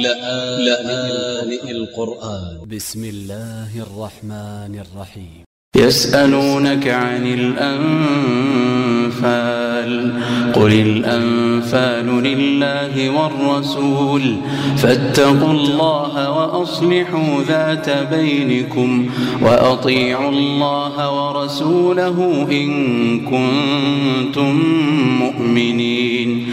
لآن القرآن. ب س م الله الرحمن الرحيم. يسألونك عن الأنفال قل الأنفال لله والرسول. فاتقوا الله وأصلحوا ذات بينكم وأطيعوا الله ورسوله إن كنتم مؤمنين.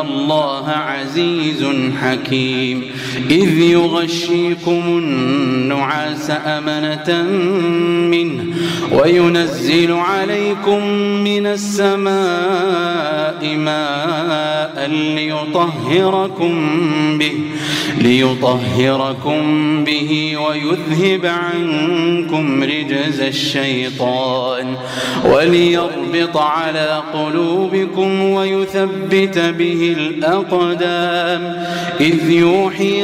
الله عزيز حكيم إذ يغشيكم النعاس أمنة منه وينزل عليكم من السماء ماء ليطهركم به ليطهركم به ويذهب عنكم رجز الشيطان وليربط على قلوبكم ويثبت به الأقدام إذ يوحي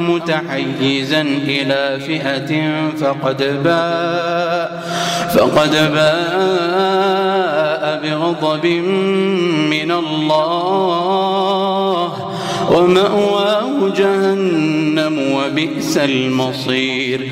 متحيزا إلى فئة فقد باء فقد باء بغضب من الله. ومأواه جهنم وبئس المصير.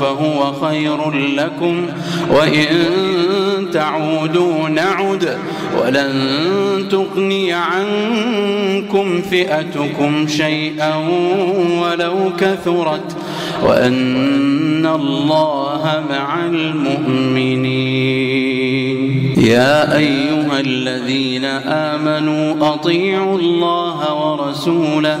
فهو خير لكم وإن تعودوا نعد ولن تغني عنكم فئتكم شيئا ولو كثرت وأن الله مع المؤمنين. يا أيها الذين آمنوا أطيعوا الله ورسوله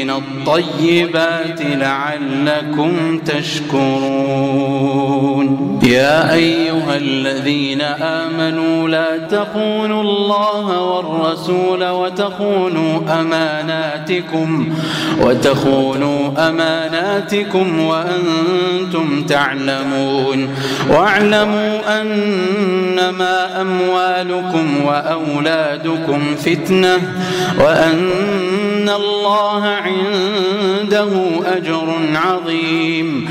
من الطيبات لعلكم تشكرون. يا أيها الذين آمنوا لا تخونوا الله والرسول وتخونوا أماناتكم وتخونوا أماناتكم وأنتم تعلمون. واعلموا أنما أموالكم وأولادكم فتنة وأن الله عنده أجر عظيم.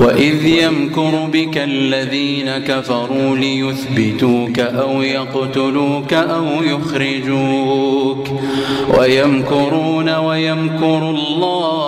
وإذ يمكر بك الذين كفروا ليثبتوك أو يقتلوك أو يخرجوك ويمكرون ويمكر الله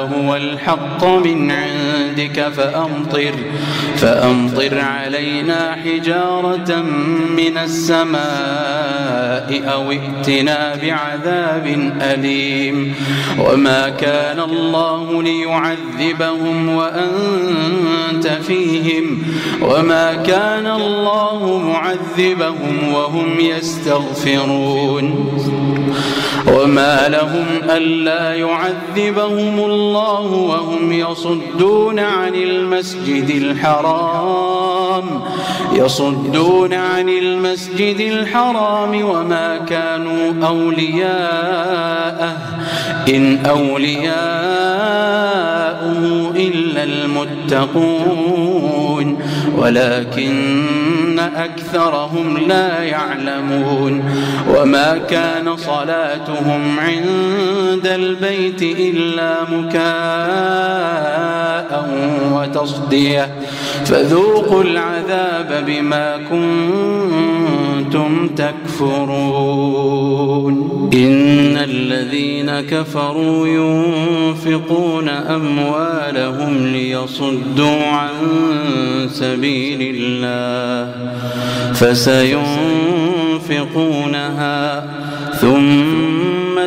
هو الحق من عندك فأمطر فأمطر علينا حجارة من السماء أو ائتنا بعذاب أليم. وما كان الله ليعذبهم وأنت فيهم. وما كان الله معذبهم وهم يستغفرون. وما لهم ألا يعذبهم الله وهم يصدون عن المسجد الحرام يصدون عن المسجد الحرام وما كانوا أولياءه. إن أولياءه إلا المتقون. ولكن أكثرهم لا يعلمون وما كان صلاتهم عند البيت إلا مكاء وتصدية فذوقوا العذاب بما كنتم تكفرون إن الذين كفروا ينفقون أموالهم ليصدوا عن سبيل الله فسينفقونها ثم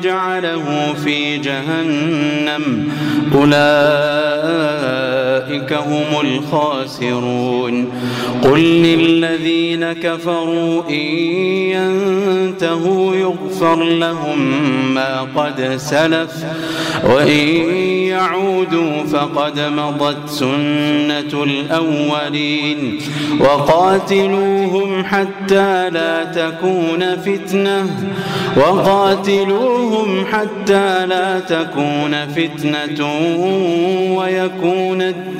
فيجعله في جهنم. أولئك هم الخاسرون. قل للذين كفروا إن ينتهوا يغفر لهم ما قد سلف وإن يعودوا فقد مضت سنة الأولين. وقاتلوهم حتى لا تكون فتنة وقاتلوهم حتى لا تكون فتنة ويكون الدين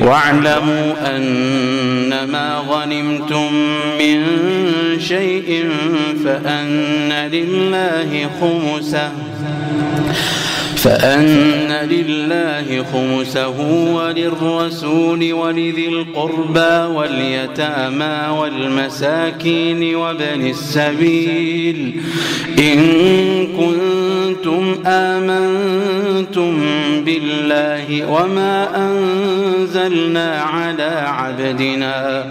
واعلموا أن ما غنمتم من شيء فأن لله خمسه فأن لله خمسه وللرسول ولذي القربى واليتامى والمساكين وابن السبيل. إن كنتم آمنتم بالله وما أنزلنا على عبدنا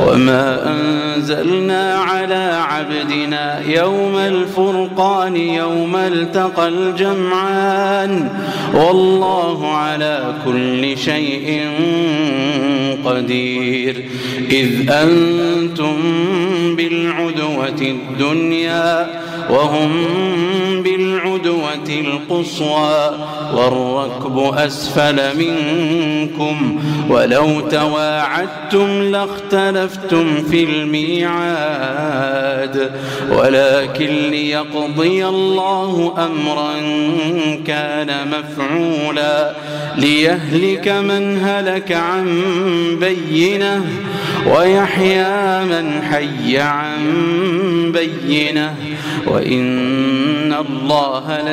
وما أنزلنا على عبدنا يوم الفرقان يوم التقى الجمعان والله على كل شيء قدير إذ أنتم بالعدوة الدنيا وهم بالعدوة القصوى والركب أسفل منكم ولو تواعدتم لاختلفتم في الميعاد ولكن ليقضي الله أمرا كان مفعولا ليهلك من هلك عن بينة ويحيى من حي عن بينة وإن الله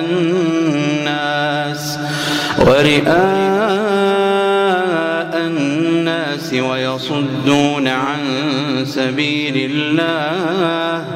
الناس ورئاء الناس ويصدون عن سبيل الله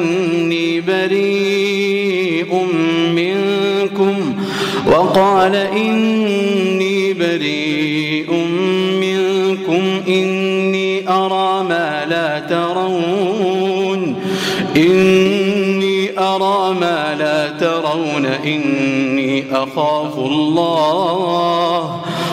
إني بريء منكم وقال إني بريء منكم إني أرى ما لا ترون إني أرى ما لا ترون إني أخاف الله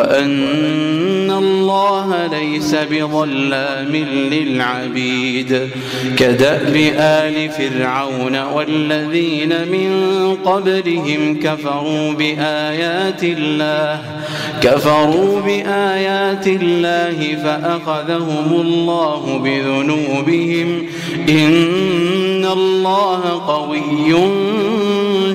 وأن الله ليس بظلام للعبيد كدأب آل فرعون والذين من قبلهم كفروا بآيات الله كفروا بآيات الله فأخذهم الله بذنوبهم إن الله قوي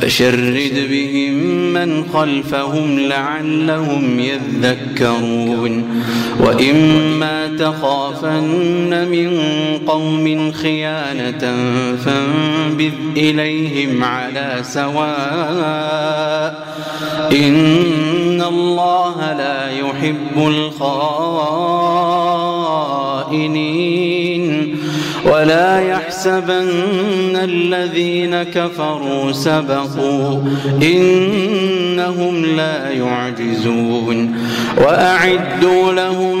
فشرد بهم من خلفهم لعلهم يذكرون. وإما تخافن من قوم خيانة فانبذ إليهم على سواء. إن الله لا يحب الخائنين. ولا يحسبن الذين كفروا سبقوا إنهم لا يعجزون وأعدوا لهم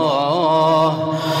الله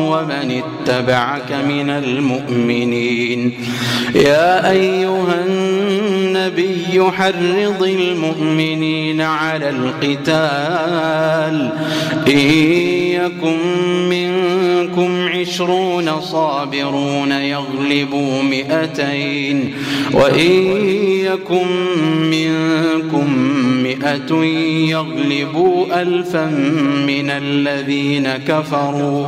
ومن اتبعك من المؤمنين. يا أيها النبي حرض المؤمنين على القتال إن يكن منكم عشرون صابرون يغلبوا مئتين وإن يكن منكم مئة يغلبوا ألفا من الذين كفروا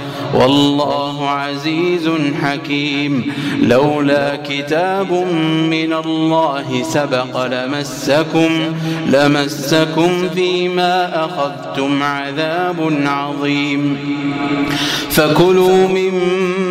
والله عزيز حكيم. لولا كتاب من الله سبق لمسكم لمسكم فيما أخذتم عذاب عظيم. فكلوا مما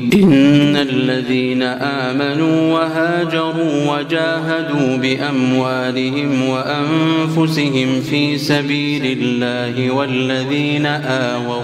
إن الذين آمنوا وهاجروا وجاهدوا بأموالهم وأنفسهم في سبيل الله والذين آووا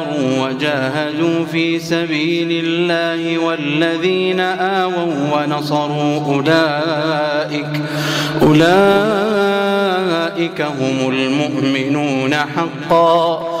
وجاهدوا في سبيل الله والذين آووا ونصروا أولئك أولئك هم المؤمنون حقا.